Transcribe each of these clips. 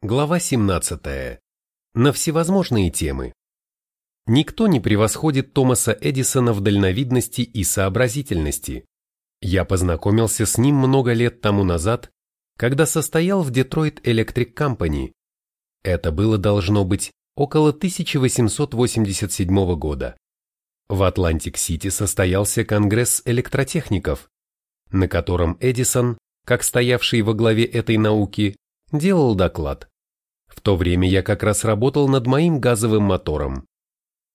Глава 17. На всевозможные темы. Никто не превосходит Томаса Эдисона в дальновидности и сообразительности. Я познакомился с ним много лет тому назад, когда состоял в Detroit Electric Company. Это было должно быть около 1887 года. В Атлантик-Сити состоялся Конгресс электротехников, на котором Эдисон, как стоявший во главе этой науки, делал доклад. В то время я как раз работал над моим газовым мотором.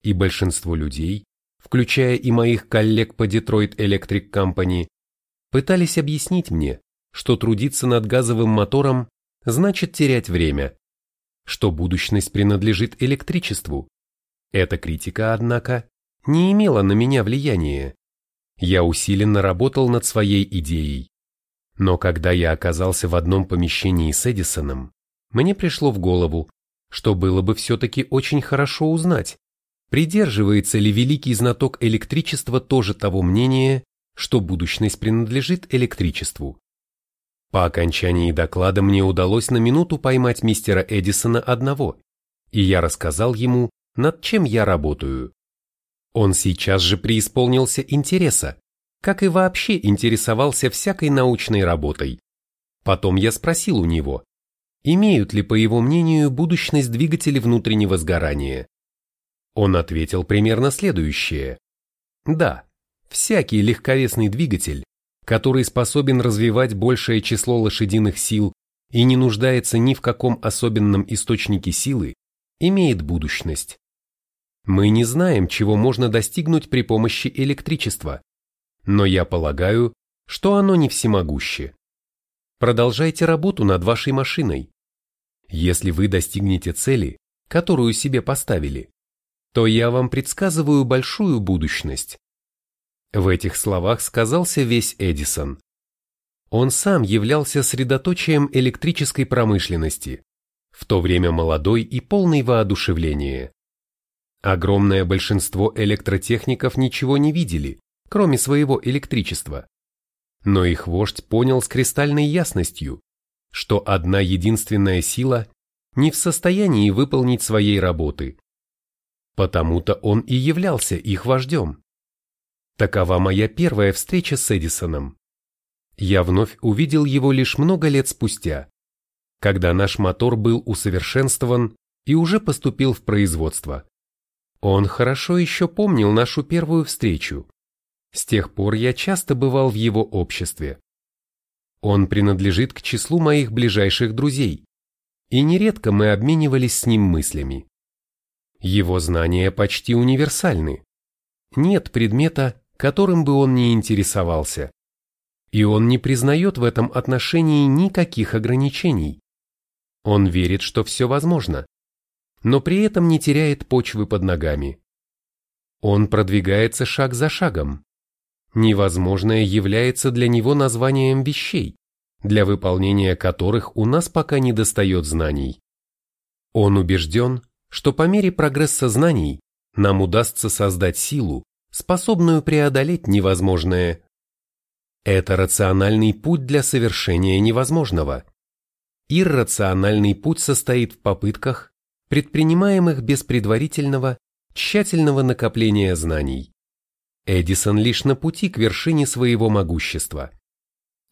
И большинство людей, включая и моих коллег по Detroit Electric Company, пытались объяснить мне, что трудиться над газовым мотором значит терять время, что будущность принадлежит электричеству. Эта критика, однако, не имела на меня влияния. Я усиленно работал над своей идеей. Но когда я оказался в одном помещении с Эдисоном, мне пришло в голову, что было бы все-таки очень хорошо узнать, придерживается ли великий знаток электричества тоже того мнения, что будущность принадлежит электричеству. По окончании доклада мне удалось на минуту поймать мистера Эдисона одного, и я рассказал ему, над чем я работаю. Он сейчас же преисполнился интереса, как и вообще интересовался всякой научной работой. Потом я спросил у него, имеют ли, по его мнению, будущность двигатели внутреннего сгорания. Он ответил примерно следующее. Да, всякий легковесный двигатель, который способен развивать большее число лошадиных сил и не нуждается ни в каком особенном источнике силы, имеет будущность. Мы не знаем, чего можно достигнуть при помощи электричества, но я полагаю, что оно не всемогуще. Продолжайте работу над вашей машиной. Если вы достигнете цели, которую себе поставили, то я вам предсказываю большую будущность. В этих словах сказался весь Эдисон. Он сам являлся средоточием электрической промышленности, в то время молодой и полный воодушевления. Огромное большинство электротехников ничего не видели, кроме своего электричества. Но их вождь понял с кристальной ясностью, что одна единственная сила не в состоянии выполнить своей работы. Потому-то он и являлся их вождем. Такова моя первая встреча с Эдисоном. Я вновь увидел его лишь много лет спустя, когда наш мотор был усовершенствован и уже поступил в производство. Он хорошо еще помнил нашу первую встречу. С тех пор я часто бывал в его обществе. Он принадлежит к числу моих ближайших друзей, и нередко мы обменивались с ним мыслями. Его знания почти универсальны. Нет предмета, которым бы он не интересовался. И он не признает в этом отношении никаких ограничений. Он верит, что все возможно, но при этом не теряет почвы под ногами. Он продвигается шаг за шагом, Невозможное является для него названием вещей, для выполнения которых у нас пока не достает знаний. Он убежден, что по мере прогресса знаний нам удастся создать силу, способную преодолеть невозможное. Это рациональный путь для совершения невозможного. Иррациональный путь состоит в попытках, предпринимаемых без предварительного, тщательного накопления знаний. Эдисон лишь на пути к вершине своего могущества.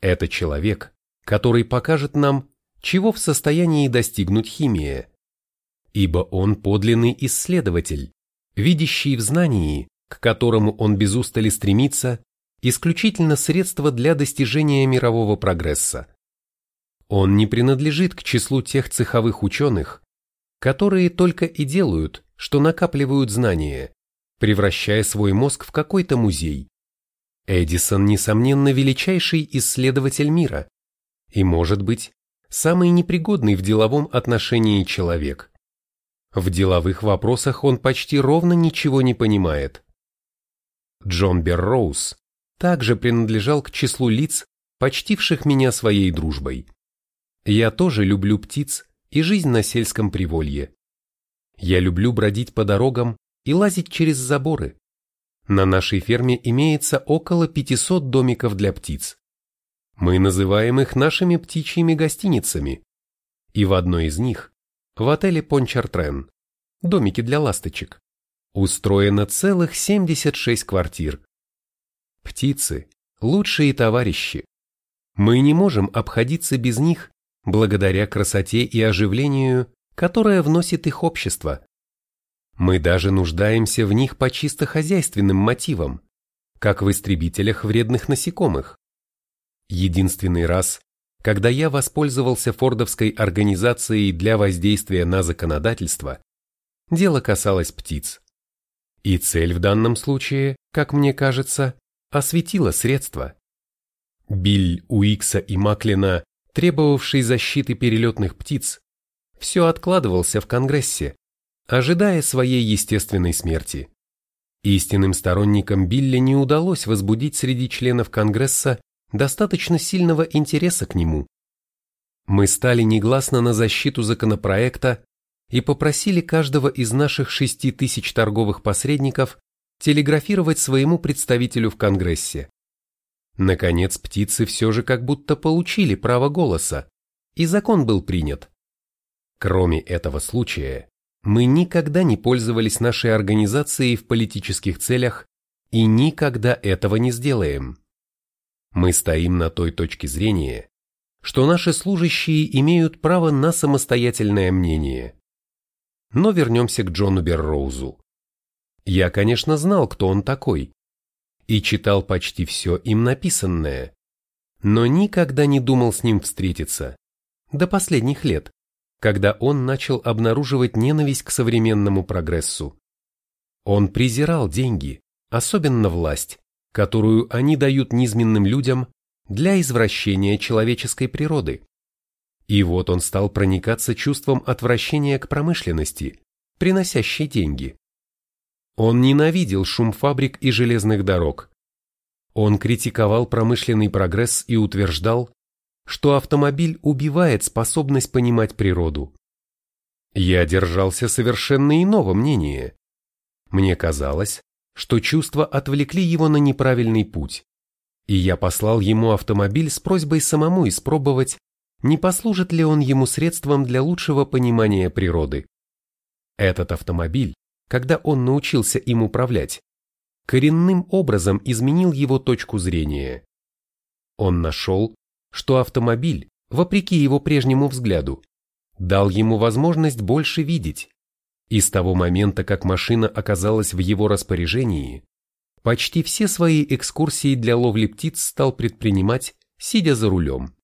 Это человек, который покажет нам, чего в состоянии достигнуть химия. Ибо он подлинный исследователь, видящий в знании, к которому он без устали стремится, исключительно средство для достижения мирового прогресса. Он не принадлежит к числу тех цеховых ученых, которые только и делают, что накапливают знания, превращая свой мозг в какой-то музей. Эдисон, несомненно, величайший исследователь мира и, может быть, самый непригодный в деловом отношении человек. В деловых вопросах он почти ровно ничего не понимает. Джон Берроуз также принадлежал к числу лиц, почтивших меня своей дружбой. Я тоже люблю птиц и жизнь на сельском приволье. Я люблю бродить по дорогам и лазить через заборы. На нашей ферме имеется около 500 домиков для птиц. Мы называем их нашими птичьими гостиницами. И в одной из них, в отеле Пончартрен, домике для ласточек, устроено целых 76 квартир. Птицы – лучшие товарищи. Мы не можем обходиться без них благодаря красоте и оживлению, которое вносит их общество. Мы даже нуждаемся в них по чисто хозяйственным мотивам, как в истребителях вредных насекомых. Единственный раз, когда я воспользовался фордовской организацией для воздействия на законодательство, дело касалось птиц. И цель в данном случае, как мне кажется, осветила средства. Биль Уикса и Маклина, требовавший защиты перелетных птиц, все откладывался в Конгрессе, ожидая своей естественной смерти. Истинным сторонникам Билли не удалось возбудить среди членов Конгресса достаточно сильного интереса к нему. Мы стали негласно на защиту законопроекта и попросили каждого из наших шести тысяч торговых посредников телеграфировать своему представителю в Конгрессе. Наконец, птицы все же как будто получили право голоса, и закон был принят. Кроме этого случая, мы никогда не пользовались нашей организацией в политических целях и никогда этого не сделаем. Мы стоим на той точке зрения, что наши служащие имеют право на самостоятельное мнение. Но вернемся к Джону Берроузу. Я, конечно, знал, кто он такой, и читал почти все им написанное, но никогда не думал с ним встретиться, до последних лет, когда он начал обнаруживать ненависть к современному прогрессу. Он презирал деньги, особенно власть, которую они дают низменным людям для извращения человеческой природы. И вот он стал проникаться чувством отвращения к промышленности, приносящей деньги. Он ненавидел шум фабрик и железных дорог. Он критиковал промышленный прогресс и утверждал, что автомобиль убивает способность понимать природу. Я держался совершенно иного мнения. Мне казалось, что чувства отвлекли его на неправильный путь, и я послал ему автомобиль с просьбой самому испробовать, не послужит ли он ему средством для лучшего понимания природы. Этот автомобиль, когда он научился им управлять, коренным образом изменил его точку зрения. Он нашел, что автомобиль, вопреки его прежнему взгляду, дал ему возможность больше видеть. И с того момента, как машина оказалась в его распоряжении, почти все свои экскурсии для ловли птиц стал предпринимать, сидя за рулем.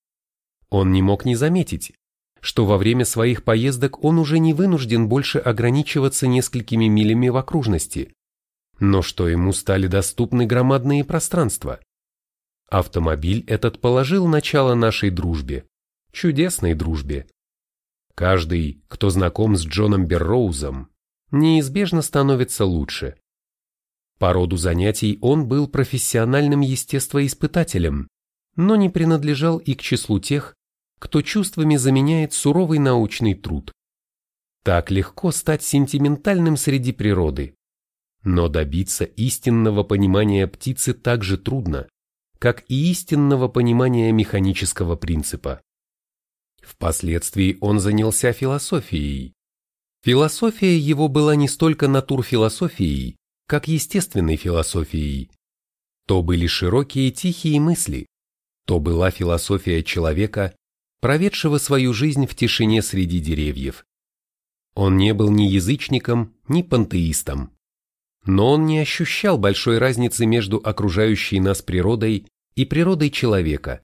Он не мог не заметить, что во время своих поездок он уже не вынужден больше ограничиваться несколькими милями в окружности, но что ему стали доступны громадные пространства. Автомобиль этот положил начало нашей дружбе, чудесной дружбе. Каждый, кто знаком с Джоном Берроузом, неизбежно становится лучше. По роду занятий он был профессиональным естествоиспытателем, но не принадлежал и к числу тех, кто чувствами заменяет суровый научный труд. Так легко стать сентиментальным среди природы. Но добиться истинного понимания птицы так же трудно, как и истинного понимания механического принципа. Впоследствии он занялся философией. Философия его была не столько натурфилософией, как естественной философией. То были широкие тихие мысли, то была философия человека, проведшего свою жизнь в тишине среди деревьев. Он не был ни язычником, ни пантеистом. Но он не ощущал большой разницы между окружающей нас природой и природой человека,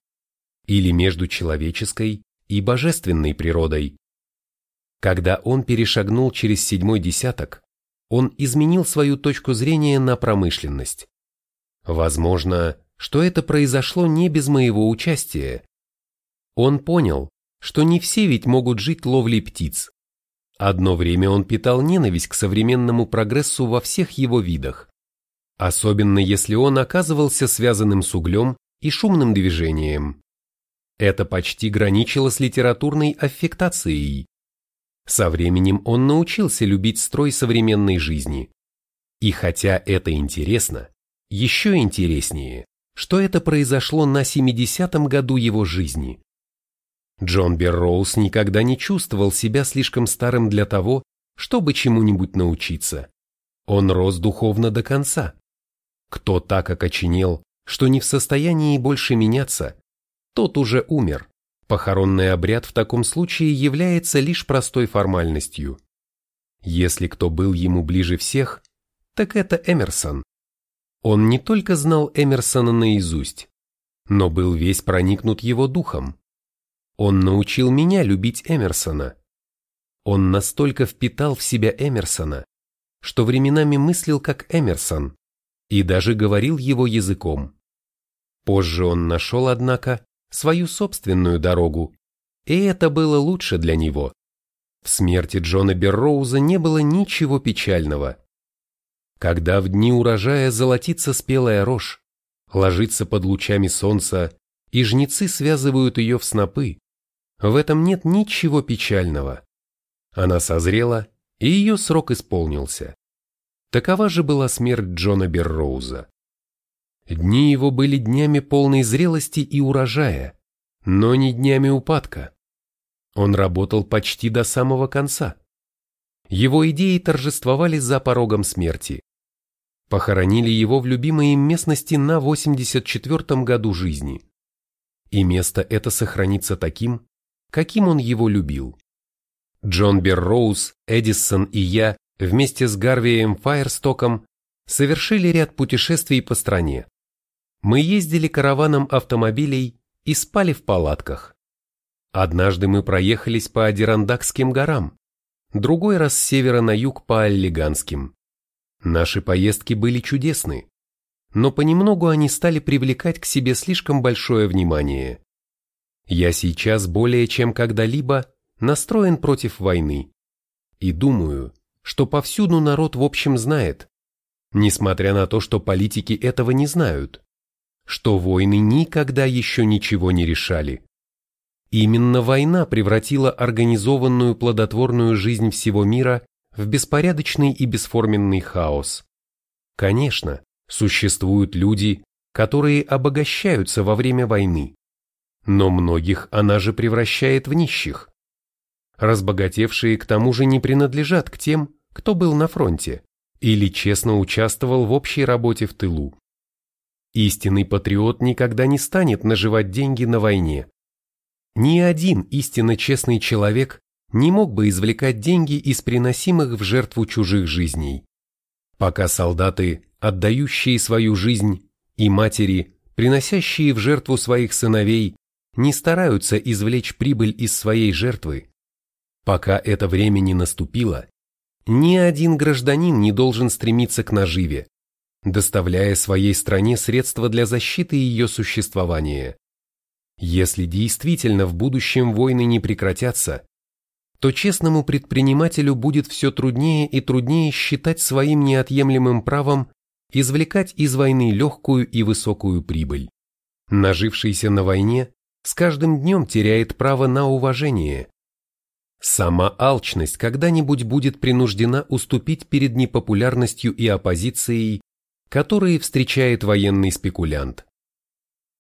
или между человеческой и божественной природой. Когда он перешагнул через седьмой десяток, он изменил свою точку зрения на промышленность. Возможно, что это произошло не без моего участия. Он понял, что не все ведь могут жить ловлей птиц. Одно время он питал ненависть к современному прогрессу во всех его видах, особенно если он оказывался связанным с углем и шумным движением. Это почти граничило с литературной аффектацией. Со временем он научился любить строй современной жизни. И хотя это интересно, еще интереснее, что это произошло на 70-м году его жизни. Джон Берроуз никогда не чувствовал себя слишком старым для того, чтобы чему-нибудь научиться. Он рос духовно до конца. Кто так окоченел, что не в состоянии больше меняться, тот уже умер. Похоронный обряд в таком случае является лишь простой формальностью. Если кто был ему ближе всех, так это Эмерсон. Он не только знал Эмерсона наизусть, но был весь проникнут его духом. Он научил меня любить Эмерсона. Он настолько впитал в себя Эмерсона, что временами мыслил как Эмерсон и даже говорил его языком. Позже он нашел, однако, свою собственную дорогу, и это было лучше для него. В смерти Джона Берроуза не было ничего печального. Когда в дни урожая золотится спелая рожь, ложится под лучами солнца, и жнецы связывают ее в снопы, в этом нет ничего печального. Она созрела, и ее срок исполнился. Такова же была смерть Джона Берроуза. Дни его были днями полной зрелости и урожая, но не днями упадка. Он работал почти до самого конца. Его идеи торжествовали за порогом смерти. Похоронили его в любимой им местности на 84-м году жизни. И место это сохранится таким, каким он его любил. Джон Берроуз, Эдисон и я вместе с Гарвием Файерстоком совершили ряд путешествий по стране. Мы ездили караваном автомобилей и спали в палатках. Однажды мы проехались по Адирандакским горам, другой раз с севера на юг по Аллиганским. Наши поездки были чудесны, но понемногу они стали привлекать к себе слишком большое внимание. Я сейчас более чем когда-либо настроен против войны. И думаю, что повсюду народ в общем знает, несмотря на то, что политики этого не знают, что войны никогда еще ничего не решали. Именно война превратила организованную плодотворную жизнь всего мира в беспорядочный и бесформенный хаос. Конечно, существуют люди, которые обогащаются во время войны, но многих она же превращает в нищих. Разбогатевшие к тому же не принадлежат к тем, кто был на фронте или честно участвовал в общей работе в тылу. Истинный патриот никогда не станет наживать деньги на войне. Ни один истинно честный человек не мог бы извлекать деньги из приносимых в жертву чужих жизней. Пока солдаты, отдающие свою жизнь, и матери, приносящие в жертву своих сыновей, не стараются извлечь прибыль из своей жертвы, пока это время не наступило, ни один гражданин не должен стремиться к наживе, доставляя своей стране средства для защиты ее существования. Если действительно в будущем войны не прекратятся, то честному предпринимателю будет все труднее и труднее считать своим неотъемлемым правом извлекать из войны легкую и высокую прибыль. Нажившийся на войне с каждым днем теряет право на уважение. Сама алчность когда-нибудь будет принуждена уступить перед непопулярностью и оппозицией которые встречает военный спекулянт.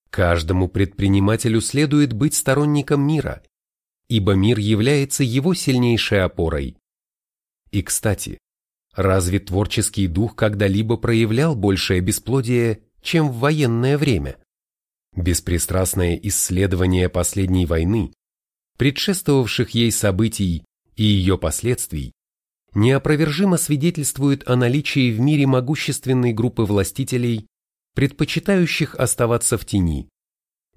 Каждому предпринимателю следует быть сторонником мира, ибо мир является его сильнейшей опорой. И, кстати, разве творческий дух когда-либо проявлял большее бесплодие, чем в военное время? Беспристрастное исследование последней войны, предшествовавших ей событий и ее последствий, неопровержимо свидетельствует о наличии в мире могущественной группы властителей, предпочитающих оставаться в тени,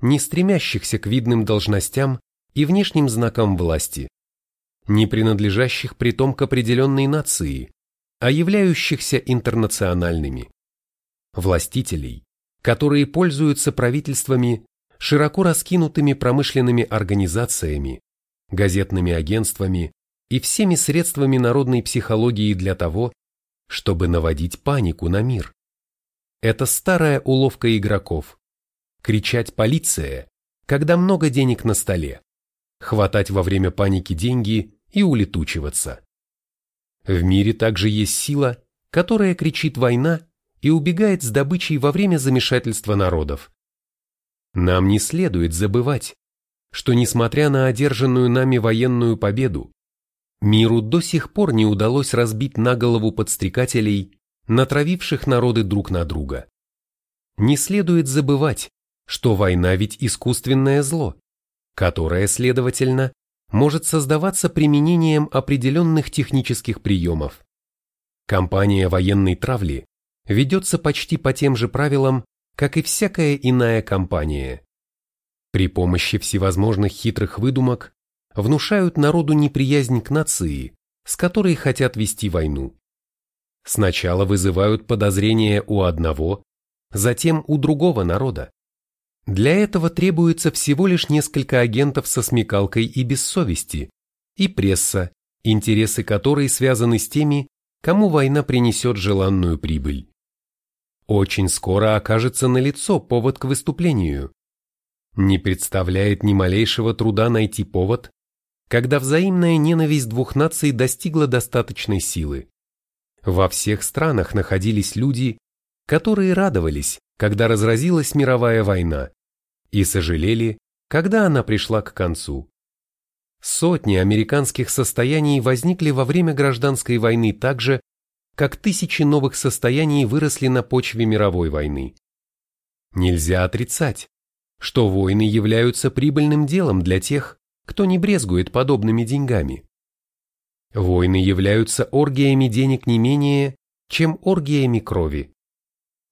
не стремящихся к видным должностям и внешним знакам власти, не принадлежащих притом к определенной нации, а являющихся интернациональными. Властителей, которые пользуются правительствами, широко раскинутыми промышленными организациями, газетными агентствами, и всеми средствами народной психологии для того, чтобы наводить панику на мир. Это старая уловка игроков. Кричать «полиция», когда много денег на столе, хватать во время паники деньги и улетучиваться. В мире также есть сила, которая кричит «война» и убегает с добычей во время замешательства народов. Нам не следует забывать, что несмотря на одержанную нами военную победу, миру до сих пор не удалось разбить на голову подстрекателей, натравивших народы друг на друга. Не следует забывать, что война ведь искусственное зло, которое, следовательно, может создаваться применением определенных технических приемов. Кампания военной травли ведется почти по тем же правилам, как и всякая иная кампания. При помощи всевозможных хитрых выдумок внушают народу неприязнь к нации, с которой хотят вести войну. Сначала вызывают подозрения у одного, затем у другого народа. Для этого требуется всего лишь несколько агентов со смекалкой и без совести, и пресса, интересы которой связаны с теми, кому война принесет желанную прибыль. Очень скоро окажется налицо повод к выступлению. Не представляет ни малейшего труда найти повод, когда взаимная ненависть двух наций достигла достаточной силы. Во всех странах находились люди, которые радовались, когда разразилась мировая война, и сожалели, когда она пришла к концу. Сотни американских состояний возникли во время гражданской войны так же, как тысячи новых состояний выросли на почве мировой войны. Нельзя отрицать, что войны являются прибыльным делом для тех, кто не брезгует подобными деньгами. Войны являются оргиями денег не менее, чем оргиями крови.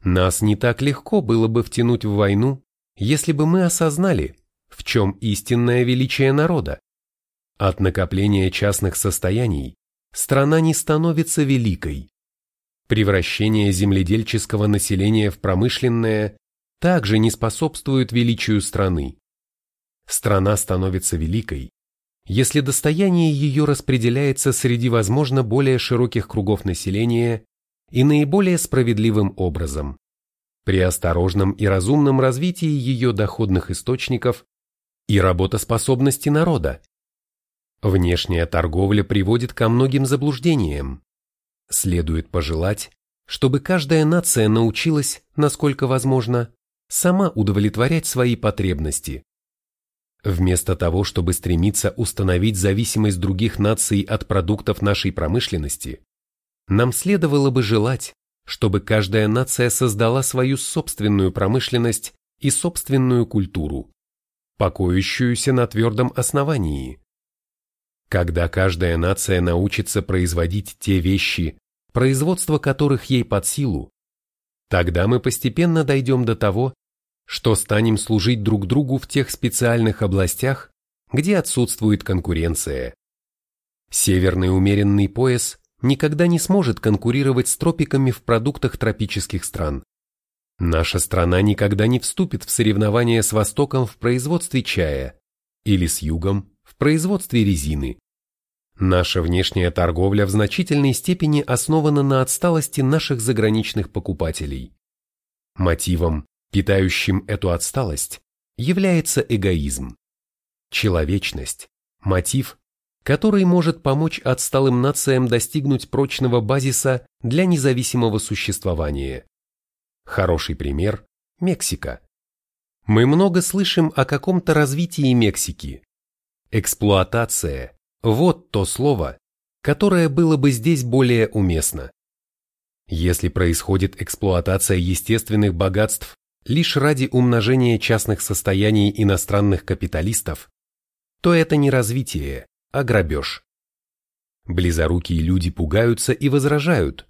Нас не так легко было бы втянуть в войну, если бы мы осознали, в чем истинное величие народа. От накопления частных состояний страна не становится великой. Превращение земледельческого населения в промышленное также не способствует величию страны. Страна становится великой, если достояние ее распределяется среди, возможно, более широких кругов населения и наиболее справедливым образом, при осторожном и разумном развитии ее доходных источников и работоспособности народа. Внешняя торговля приводит ко многим заблуждениям. Следует пожелать, чтобы каждая нация научилась, насколько возможно, сама удовлетворять свои потребности. Вместо того, чтобы стремиться установить зависимость других наций от продуктов нашей промышленности, нам следовало бы желать, чтобы каждая нация создала свою собственную промышленность и собственную культуру, покоящуюся на твердом основании. Когда каждая нация научится производить те вещи, производство которых ей под силу, тогда мы постепенно дойдем до того, что станем служить друг другу в тех специальных областях, где отсутствует конкуренция. Северный умеренный пояс никогда не сможет конкурировать с тропиками в продуктах тропических стран. Наша страна никогда не вступит в соревнования с Востоком в производстве чая или с Югом производстве резины. Наша внешняя торговля в значительной степени основана на отсталости наших заграничных покупателей. Мотивом, питающим эту отсталость, является эгоизм. Человечность – мотив, который может помочь отсталым нациям достигнуть прочного базиса для независимого существования. Хороший пример – Мексика. Мы много слышим о каком-то развитии Мексики. Эксплуатация – вот то слово, которое было бы здесь более уместно. Если происходит эксплуатация естественных богатств лишь ради умножения частных состояний иностранных капиталистов, то это не развитие, а грабеж. Близорукие люди пугаются и возражают.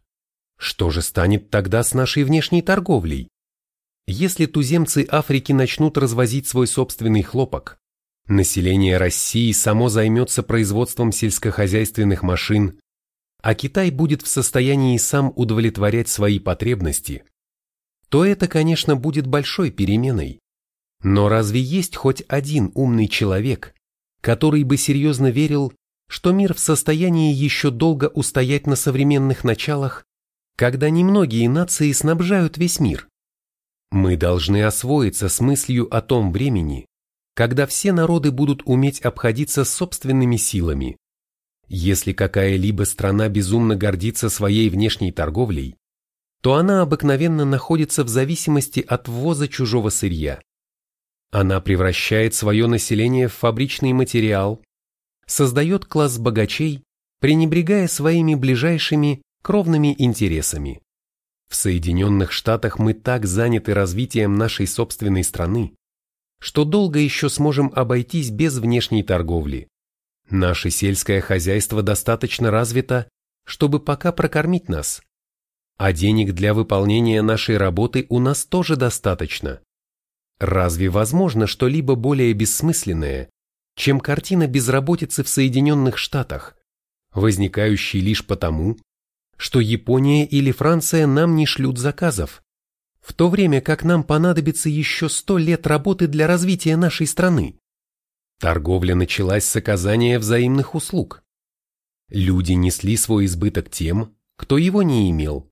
Что же станет тогда с нашей внешней торговлей? Если туземцы Африки начнут развозить свой собственный хлопок, население России само займется производством сельскохозяйственных машин, а Китай будет в состоянии сам удовлетворять свои потребности, то это, конечно, будет большой переменой. Но разве есть хоть один умный человек, который бы серьезно верил, что мир в состоянии еще долго устоять на современных началах, когда немногие нации снабжают весь мир? Мы должны освоиться с мыслью о том времени, когда все народы будут уметь обходиться собственными силами. Если какая-либо страна безумно гордится своей внешней торговлей, то она обыкновенно находится в зависимости от ввоза чужого сырья. Она превращает свое население в фабричный материал, создает класс богачей, пренебрегая своими ближайшими кровными интересами. В Соединенных Штатах мы так заняты развитием нашей собственной страны, что долго еще сможем обойтись без внешней торговли. Наше сельское хозяйство достаточно развито, чтобы пока прокормить нас. А денег для выполнения нашей работы у нас тоже достаточно. Разве возможно что-либо более бессмысленное, чем картина безработицы в Соединенных Штатах, возникающей лишь потому, что Япония или Франция нам не шлют заказов, в то время как нам понадобится еще сто лет работы для развития нашей страны? Торговля началась с оказания взаимных услуг. Люди несли свой избыток тем, кто его не имел.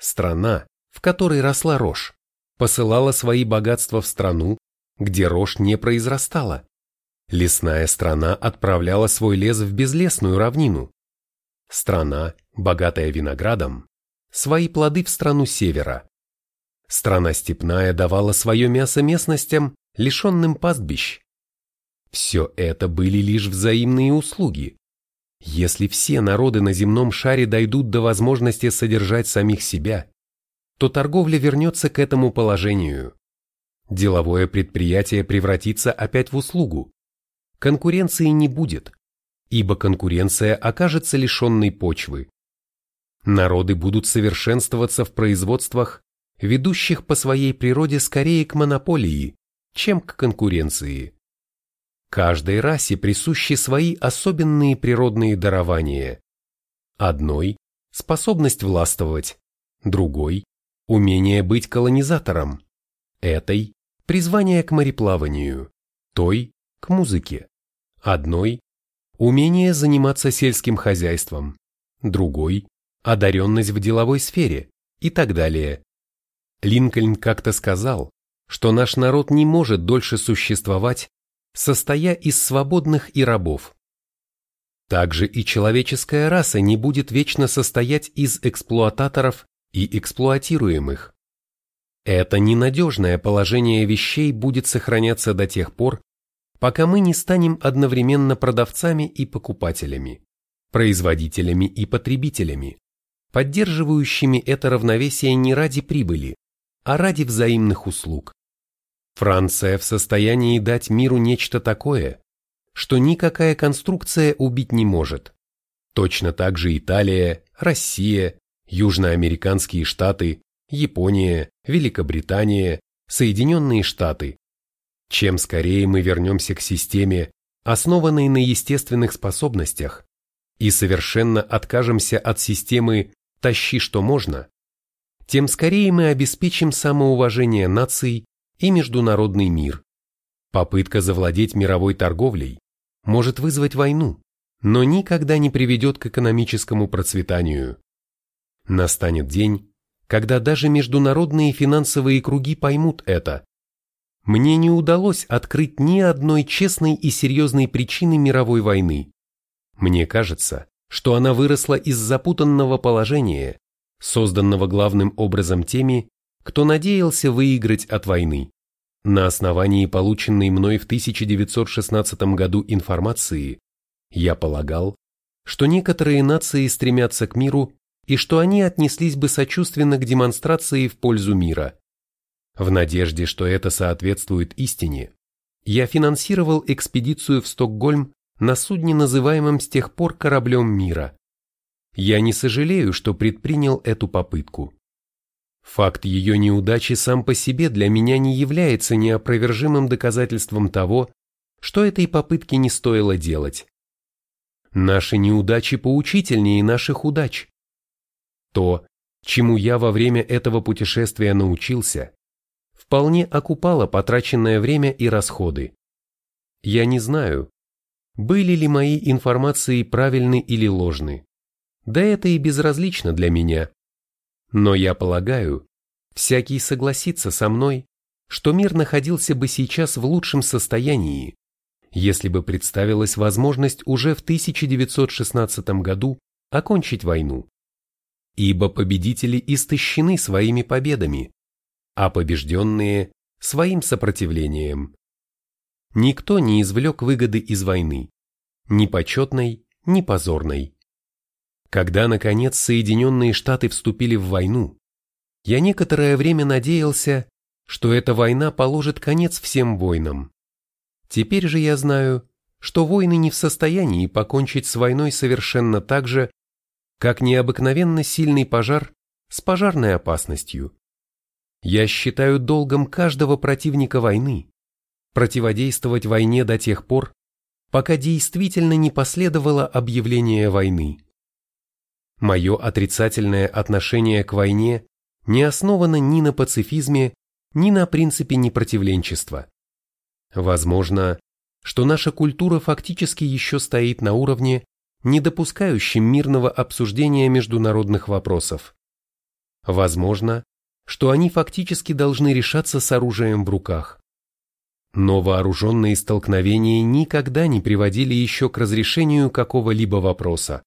Страна, в которой росла рожь, посылала свои богатства в страну, где рожь не произрастала. Лесная страна отправляла свой лес в безлесную равнину. Страна, богатая виноградом, свои плоды в страну севера. Страна степная давала свое мясо местностям, лишенным пастбищ. Все это были лишь взаимные услуги. Если все народы на земном шаре дойдут до возможности содержать самих себя, то торговля вернется к этому положению. Деловое предприятие превратится опять в услугу. Конкуренции не будет, ибо конкуренция окажется лишенной почвы. Народы будут совершенствоваться в производствах, ведущих по своей природе скорее к монополии, чем к конкуренции. Каждой расе присущи свои особенные природные дарования. Одной – способность властвовать, другой умение быть колонизатором, этой – призвание к мореплаванию, той – к музыке, одной – умение заниматься сельским хозяйством, другой – одаренность в деловой сфере и так далее. Линкольн как-то сказал, что наш народ не может дольше существовать, состоя из свободных и рабов. Также и человеческая раса не будет вечно состоять из эксплуататоров и эксплуатируемых. Это ненадежное положение вещей будет сохраняться до тех пор, пока мы не станем одновременно продавцами и покупателями, производителями и потребителями, поддерживающими это равновесие не ради прибыли, а ради взаимных услуг. Франция в состоянии дать миру нечто такое, что никакая конструкция убить не может. Точно так же Италия, Россия, южноамериканские штаты, Япония, Великобритания, Соединенные Штаты. Чем скорее мы вернемся к системе, основанной на естественных способностях, и совершенно откажемся от системы «тащи что можно», тем скорее мы обеспечим самоуважение наций и международный мир. Попытка завладеть мировой торговлей может вызвать войну, но никогда не приведет к экономическому процветанию. Настанет день, когда даже международные финансовые круги поймут это. Мне не удалось открыть ни одной честной и серьезной причины мировой войны. Мне кажется, что она выросла из запутанного положения, созданного главным образом теми, кто надеялся выиграть от войны. На основании полученной мной в 1916 году информации, я полагал, что некоторые нации стремятся к миру и что они отнеслись бы сочувственно к демонстрации в пользу мира. В надежде, что это соответствует истине, я финансировал экспедицию в Стокгольм на судне, называемом с тех пор кораблем мира. Я не сожалею, что предпринял эту попытку. Факт ее неудачи сам по себе для меня не является неопровержимым доказательством того, что этой попытки не стоило делать. Наши неудачи поучительнее наших удач. То, чему я во время этого путешествия научился, вполне окупало потраченное время и расходы. Я не знаю, были ли мои информации правильны или ложны. Да это и безразлично для меня. Но я полагаю, всякий согласится со мной, что мир находился бы сейчас в лучшем состоянии, если бы представилась возможность уже в 1916 году окончить войну ибо победители истощены своими победами, а побежденные своим сопротивлением. Никто не извлек выгоды из войны, ни почетной, ни позорной. Когда, наконец, Соединенные Штаты вступили в войну, я некоторое время надеялся, что эта война положит конец всем войнам. Теперь же я знаю, что войны не в состоянии покончить с войной совершенно так же, как необыкновенно сильный пожар с пожарной опасностью. Я считаю долгом каждого противника войны противодействовать войне до тех пор, пока действительно не последовало объявление войны. Мое отрицательное отношение к войне не основано ни на пацифизме, ни на принципе непротивленчества. Возможно, что наша культура фактически еще стоит на уровне, не допускающем мирного обсуждения международных вопросов. Возможно, что они фактически должны решаться с оружием в руках. Но вооруженные столкновения никогда не приводили еще к разрешению какого-либо вопроса.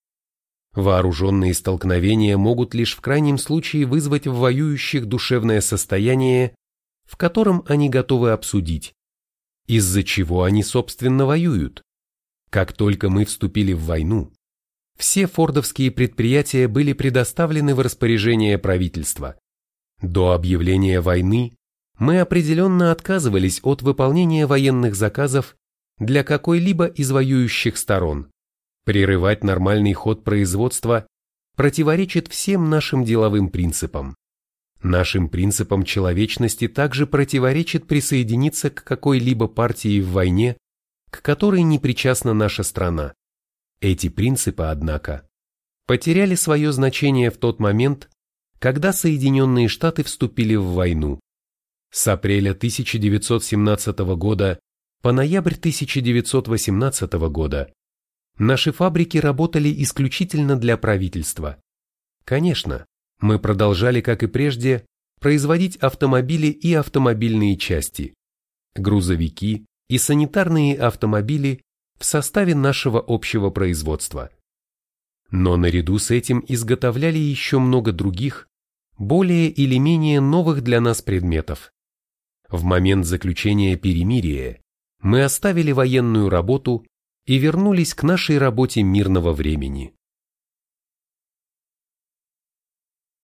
Вооруженные столкновения могут лишь в крайнем случае вызвать в воюющих душевное состояние, в котором они готовы обсудить, из-за чего они, собственно, воюют. Как только мы вступили в войну, все фордовские предприятия были предоставлены в распоряжение правительства. До объявления войны мы определенно отказывались от выполнения военных заказов для какой-либо из воюющих сторон. Прерывать нормальный ход производства противоречит всем нашим деловым принципам. Нашим принципам человечности также противоречит присоединиться к какой-либо партии в войне, к которой не причастна наша страна. Эти принципы, однако, потеряли свое значение в тот момент, когда Соединенные Штаты вступили в войну. С апреля 1917 года по ноябрь 1918 года Наши фабрики работали исключительно для правительства. Конечно, мы продолжали, как и прежде, производить автомобили и автомобильные части, грузовики и санитарные автомобили в составе нашего общего производства. Но наряду с этим изготовляли еще много других, более или менее новых для нас предметов. В момент заключения перемирия мы оставили военную работу и вернулись к нашей работе мирного времени.